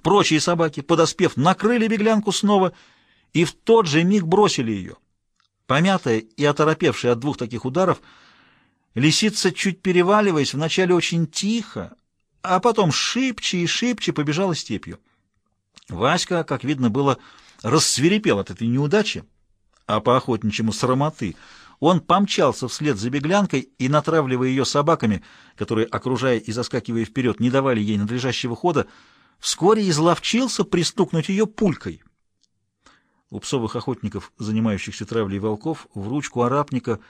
Прочие собаки, подоспев, накрыли беглянку снова и в тот же миг бросили ее. Помятая и оторопевшая от двух таких ударов, лисица, чуть переваливаясь, вначале очень тихо, а потом шибче и шибче побежала степью. Васька, как видно было, рассверепел от этой неудачи, а по охотничьему срамоты он помчался вслед за беглянкой и, натравливая ее собаками, которые, окружая и заскакивая вперед, не давали ей надлежащего хода, вскоре изловчился пристукнуть ее пулькой. У псовых охотников, занимающихся травлей волков, в ручку арапника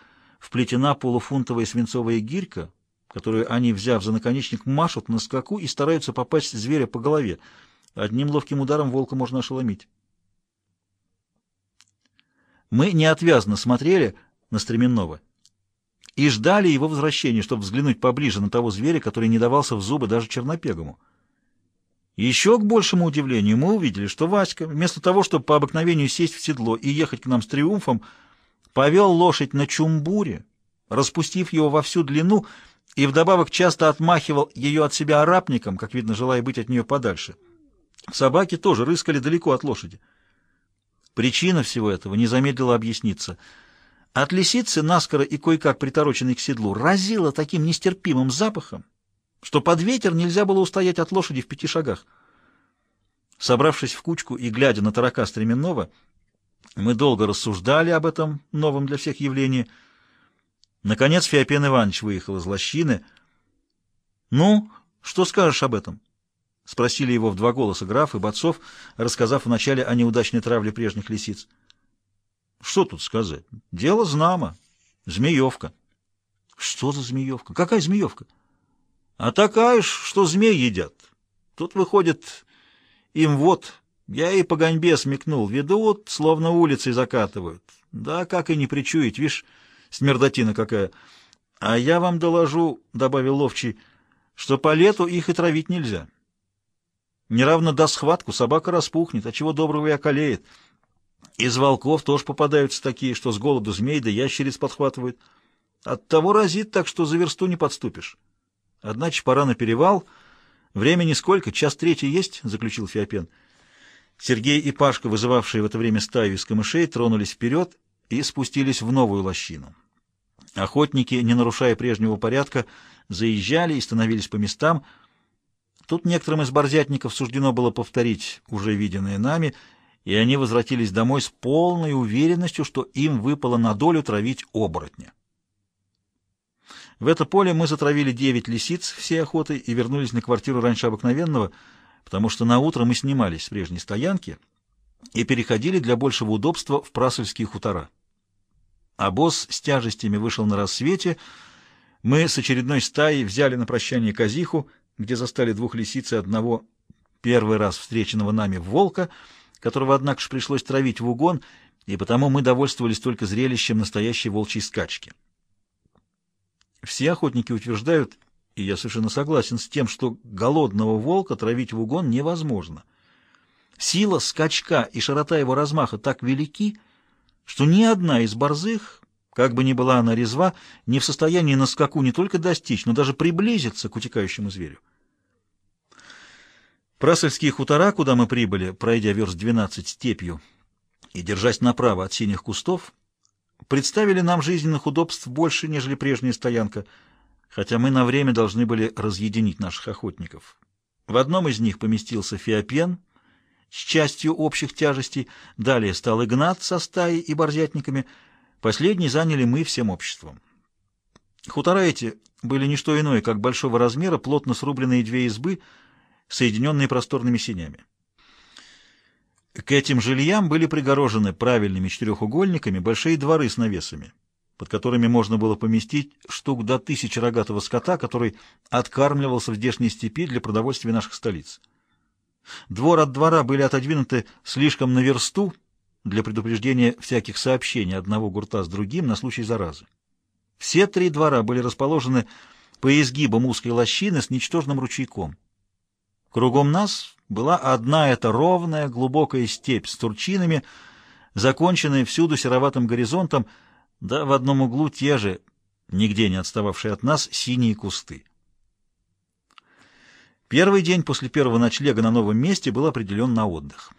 вплетена полуфунтовая свинцовая гирька, которую они, взяв за наконечник, машут на скаку и стараются попасть зверя по голове. Одним ловким ударом волка можно ошеломить. Мы неотвязно смотрели на Стременного и ждали его возвращения, чтобы взглянуть поближе на того зверя, который не давался в зубы даже чернопегому. Еще к большему удивлению мы увидели, что Васька, вместо того, чтобы по обыкновению сесть в седло и ехать к нам с триумфом, повел лошадь на чумбуре, распустив его во всю длину, и вдобавок часто отмахивал ее от себя арапником, как видно, желая быть от нее подальше. Собаки тоже рыскали далеко от лошади. Причина всего этого не замедлила объясниться. От лисицы, наскоро и кое-как притороченной к седлу, разило таким нестерпимым запахом, что под ветер нельзя было устоять от лошади в пяти шагах. Собравшись в кучку и глядя на тарака стременного, мы долго рассуждали об этом новом для всех явлении. Наконец Феопен Иванович выехал из лощины. «Ну, что скажешь об этом?» — спросили его в два голоса граф и Бацов, рассказав вначале о неудачной травле прежних лисиц. «Что тут сказать? Дело знамо. Змеевка». «Что за змеевка? Какая змеевка?» А такая ж, что змей едят. Тут выходит им вот, я и по гоньбе смекнул, ведут, словно улицей закатывают. Да как и не причуять, вишь, смердотина какая. А я вам доложу, — добавил Ловчий, — что по лету их и травить нельзя. Неравно до схватку собака распухнет, а чего доброго и околеет. Из волков тоже попадаются такие, что с голоду змей да ящериц подхватывают. Оттого разит так, что за версту не подступишь. Одначе пора на перевал. Времени сколько? Час третий есть, — заключил Феопен. Сергей и Пашка, вызывавшие в это время стаю из камышей, тронулись вперед и спустились в новую лощину. Охотники, не нарушая прежнего порядка, заезжали и становились по местам. Тут некоторым из борзятников суждено было повторить уже виденное нами, и они возвратились домой с полной уверенностью, что им выпало на долю травить оборотня. В это поле мы затравили девять лисиц всей охотой и вернулись на квартиру раньше обыкновенного, потому что на утро мы снимались с прежней стоянки и переходили для большего удобства в прасольские хутора. А босс с тяжестями вышел на рассвете. Мы с очередной стаей взяли на прощание казиху, где застали двух лисиц и одного первый раз встреченного нами волка, которого, однако же, пришлось травить в угон, и потому мы довольствовались только зрелищем настоящей волчьей скачки. Все охотники утверждают, и я совершенно согласен с тем, что голодного волка травить в угон невозможно. Сила скачка и широта его размаха так велики, что ни одна из борзых, как бы ни была она резва, не в состоянии на скаку не только достичь, но даже приблизиться к утекающему зверю. Прасольские хутора, куда мы прибыли, пройдя верст 12 степью и держась направо от синих кустов, представили нам жизненных удобств больше, нежели прежняя стоянка, хотя мы на время должны были разъединить наших охотников. В одном из них поместился Феопен с частью общих тяжестей, далее стал Игнат со стаей и борзятниками, последний заняли мы всем обществом. Хутора эти были не что иное, как большого размера, плотно срубленные две избы, соединенные просторными сенями. К этим жильям были пригорожены правильными четырехугольниками большие дворы с навесами, под которыми можно было поместить штук до тысячи рогатого скота, который откармливался в здешней степи для продовольствия наших столиц. Двор от двора были отодвинуты слишком на версту для предупреждения всяких сообщений одного гурта с другим на случай заразы. Все три двора были расположены по изгибам узкой лощины с ничтожным ручейком. Кругом нас была одна эта ровная, глубокая степь с турчинами, законченная всюду сероватым горизонтом, да в одном углу те же, нигде не отстававшие от нас, синие кусты. Первый день после первого ночлега на новом месте был определен на отдых.